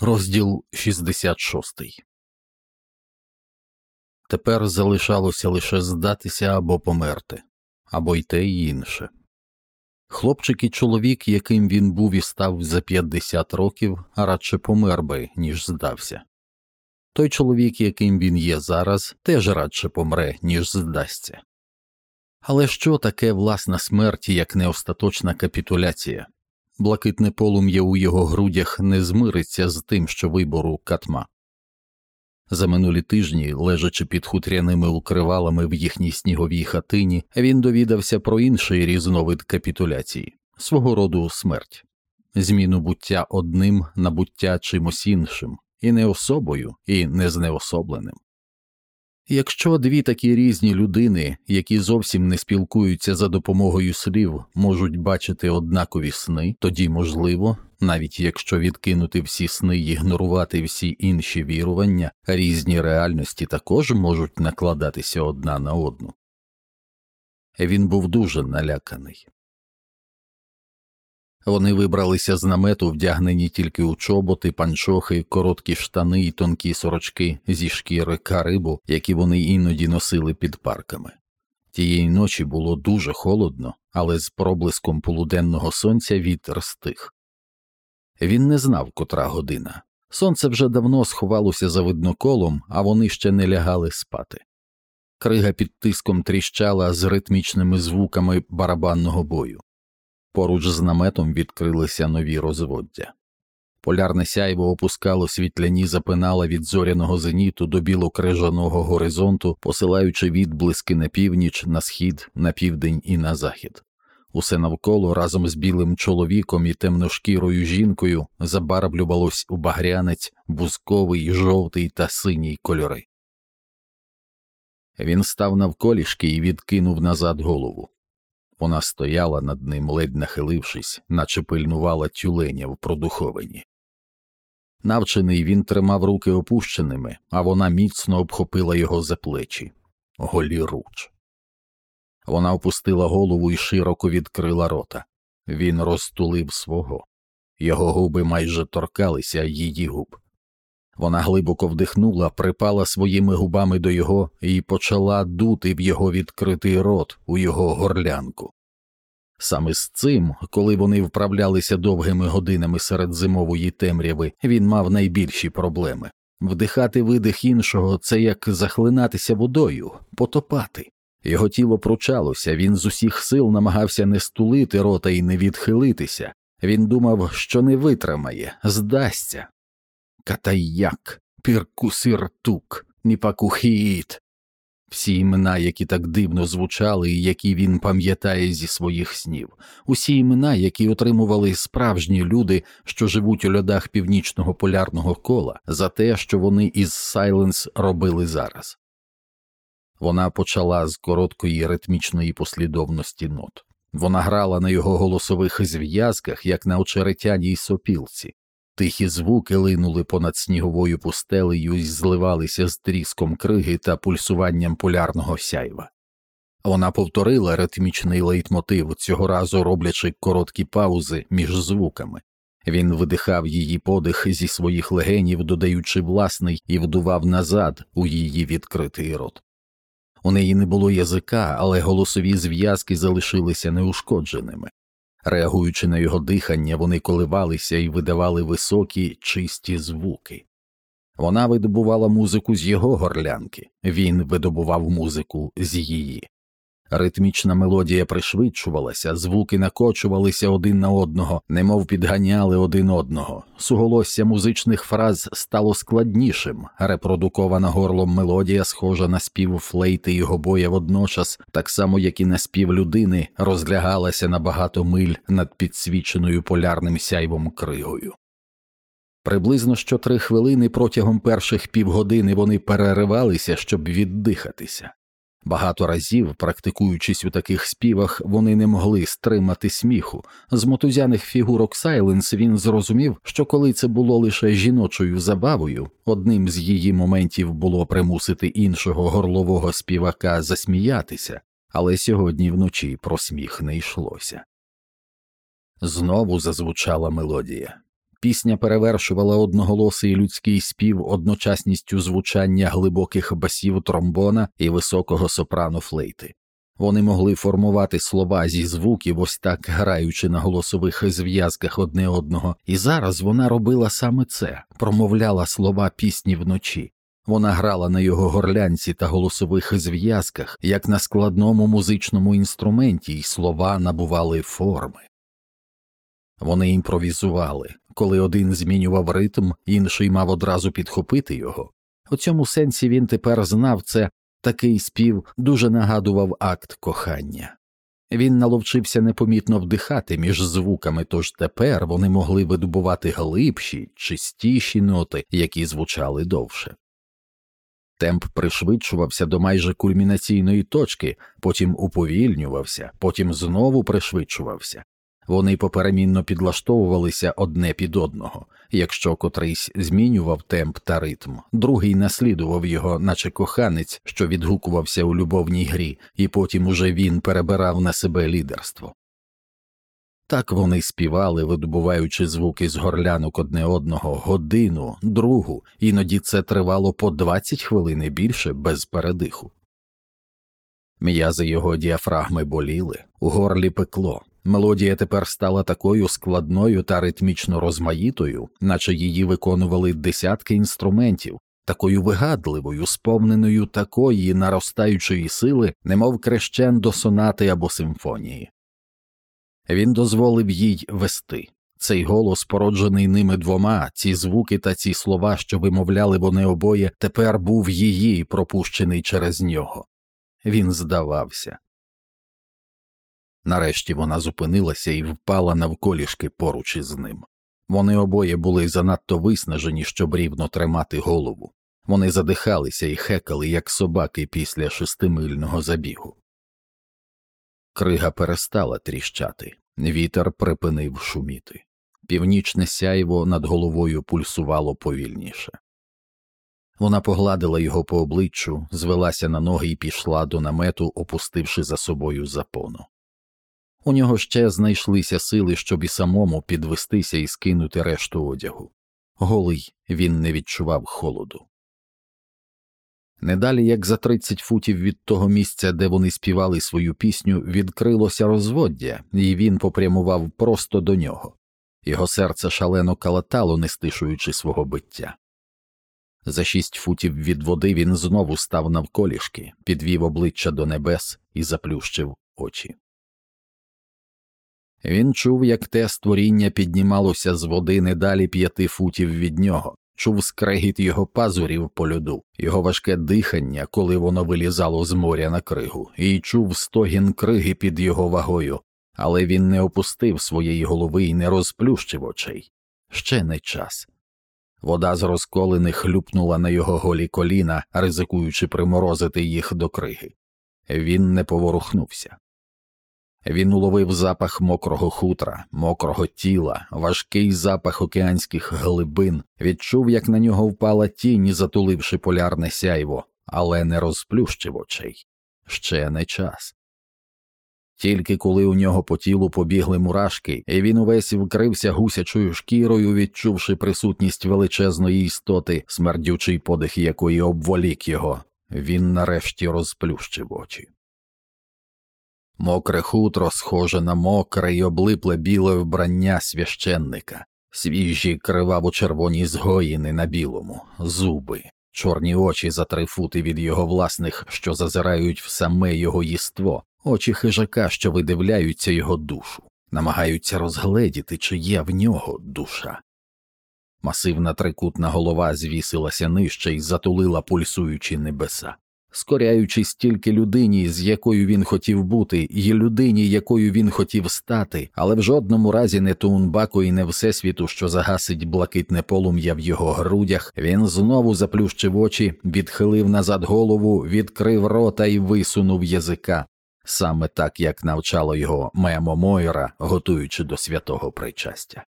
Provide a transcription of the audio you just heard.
Розділ 66 Тепер залишалося лише здатися або померти, або й те й інше. Хлопчик і чоловік, яким він був і став за 50 років, радше помер би, ніж здався. Той чоловік, яким він є зараз, теж радше помре, ніж здасться. Але що таке власна смерть, як не остаточна капітуляція? Блакитне полум'я у його грудях не змириться з тим, що вибору катма. За минулі тижні, лежачи під хутряними укривалами в їхній сніговій хатині, він довідався про інший різновид капітуляції свого роду смерть, зміну буття одним на буття чимось іншим, і не особою, і не знеособленим. Якщо дві такі різні людини, які зовсім не спілкуються за допомогою слів, можуть бачити однакові сни, тоді можливо, навіть якщо відкинути всі сни і ігнорувати всі інші вірування, різні реальності також можуть накладатися одна на одну. Він був дуже наляканий. Вони вибралися з намету, вдягнені тільки у чоботи, панчохи, короткі штани і тонкі сорочки зі шкіри карибу, які вони іноді носили під парками. Тієї ночі було дуже холодно, але з проблиском полуденного сонця вітер стих. Він не знав, котра година. Сонце вже давно сховалося за видноколом, а вони ще не лягали спати. Крига під тиском тріщала з ритмічними звуками барабанного бою. Поруч з наметом відкрилися нові розводдя. Полярне сяйво опускало світляні запинала від зоряного зеніту до білокрижаного горизонту, посилаючи відблиски на північ, на схід, на південь і на захід. Усе навколо разом з білим чоловіком і темношкірою жінкою забарблювалось у багрянець, бузковий, жовтий та синій кольори. Він став навколішки і відкинув назад голову. Вона стояла над ним, ледь нахилившись, наче пильнувала тюленя в продуховині. Навчений він тримав руки опущеними, а вона міцно обхопила його за плечі голі руч. Вона опустила голову і широко відкрила рота. Він розтулив свого. Його губи майже торкалися її губ. Вона глибоко вдихнула, припала своїми губами до його і почала дути в його відкритий рот у його горлянку. Саме з цим, коли вони вправлялися довгими годинами серед зимової темряви, він мав найбільші проблеми вдихати видих іншого це як захлинатися водою, потопати. Його тіло пручалося, він з усіх сил намагався не стулити рота і не відхилитися. Він думав, що не витримає, здасться. Катаяк, піркусиртук, ніпакухіїт. Всі імена, які так дивно звучали і які він пам'ятає зі своїх снів, усі імена, які отримували справжні люди, що живуть у льодах північного полярного кола, за те, що вони із Сайленс робили зараз. Вона почала з короткої ритмічної послідовності нот. Вона грала на його голосових зв'язках, як на очеретяній сопілці, Тихі звуки линули понад сніговою пустелею і зливалися з тріском криги та пульсуванням полярного сяйва. Вона повторила ритмічний лейтмотив, цього разу роблячи короткі паузи між звуками. Він видихав її подих зі своїх легенів, додаючи власний, і вдував назад у її відкритий рот. У неї не було язика, але голосові зв'язки залишилися неушкодженими. Реагуючи на його дихання, вони коливалися і видавали високі, чисті звуки. Вона видобувала музику з його горлянки, він видобував музику з її. Ритмічна мелодія пришвидшувалася, звуки накочувалися один на одного, немов підганяли один одного. Суголосся музичних фраз стало складнішим, репродукована горлом мелодія, схожа на спів флейти і гобоя водночас, так само як і на спів людини, розлягалася на багато миль над підсвіченою полярним сяйвом кригою. Приблизно що три хвилини протягом перших півгодини вони переривалися, щоб віддихатися. Багато разів, практикуючись у таких співах, вони не могли стримати сміху. З мотузяних фігурок Сайленс він зрозумів, що коли це було лише жіночою забавою, одним з її моментів було примусити іншого горлового співака засміятися, але сьогодні вночі про сміх не йшлося. Знову зазвучала мелодія. Пісня перевершувала одноголосий людський спів одночасністю звучання глибоких басів тромбона і високого сопрано флейти. Вони могли формувати слова зі звуків, ось так граючи на голосових зв'язках одне одного, і зараз вона робила саме це, промовляла слова пісні вночі. Вона грала на його горлянці та голосових зв'язках, як на складному музичному інструменті, і слова набували форми. Вони імпровізували, коли один змінював ритм, інший мав одразу підхопити його. У цьому сенсі він тепер знав це, такий спів дуже нагадував акт кохання. Він наловчився непомітно вдихати між звуками, тож тепер вони могли видобувати глибші, чистіші ноти, які звучали довше. Темп пришвидшувався до майже кульмінаційної точки, потім уповільнювався, потім знову пришвидшувався. Вони поперемінно підлаштовувалися одне під одного, якщо котрийсь змінював темп та ритм, другий наслідував його, наче коханець, що відгукувався у любовній грі, і потім уже він перебирав на себе лідерство. Так вони співали, видобуваючи звуки з горлянок одне одного годину, другу, іноді це тривало по 20 хвилин і більше без передиху. М'язи його діафрагми боліли, у горлі пекло. Мелодія тепер стала такою складною та ритмічно розмаїтою, наче її виконували десятки інструментів, такою вигадливою, сповненою такої наростаючої сили, немов крещендо сонати або симфонії. Він дозволив їй вести. Цей голос, породжений ними двома, ці звуки та ці слова, що вимовляли вони обоє, тепер був її, пропущений через нього. Він здавався. Нарешті вона зупинилася і впала навколішки поруч із ним. Вони обоє були занадто виснажені, щоб рівно тримати голову. Вони задихалися і хекали, як собаки після шестимильного забігу. Крига перестала тріщати, вітер припинив шуміти. Північне сяйво над головою пульсувало повільніше. Вона погладила його по обличчю, звелася на ноги і пішла до намету, опустивши за собою запону. У нього ще знайшлися сили, щоб і самому підвестися і скинути решту одягу. Голий він не відчував холоду. Недалі як за 30 футів від того місця, де вони співали свою пісню, відкрилося розводдя, і він попрямував просто до нього. Його серце шалено калатало, не стишуючи свого биття. За шість футів від води він знову став навколішки, підвів обличчя до небес і заплющив очі. Він чув, як те створіння піднімалося з води не далі п'яти футів від нього, чув скрегіт його пазурів по льоду, його важке дихання, коли воно вилізало з моря на кригу, і чув стогін криги під його вагою, але він не опустив своєї голови і не розплющив очей. Ще не час. Вода з розколених хлюпнула на його голі коліна, ризикуючи приморозити їх до криги. Він не поворухнувся. Він уловив запах мокрого хутра, мокрого тіла, важкий запах океанських глибин, відчув, як на нього впала тінь, затуливши полярне сяйво, але не розплющив очей. Ще не час. Тільки коли у нього по тілу побігли мурашки, і він увесь вкрився гусячою шкірою, відчувши присутність величезної істоти, смердючий подих якої обволік його, він нарешті розплющив очі. Мокре хутро схоже на мокре й облипле біле вбрання священника, свіжі криваво червоні згоїни на білому, зуби, чорні очі за три фути від його власних, що зазирають в саме його єство, очі хижака, що видивляються його душу, намагаються розгледіти, чи є в нього душа. Масивна трикутна голова звісилася нижче і затулила пульсуючі небеса скоряючись тільки людині, з якою він хотів бути, і людині, якою він хотів стати, але в жодному разі не Туунбаку і не Всесвіту, що загасить блакитне полум'я в його грудях, він знову заплющив очі, відхилив назад голову, відкрив рота і висунув язика. Саме так, як навчало його Мемо Мойра, готуючи до святого причастя.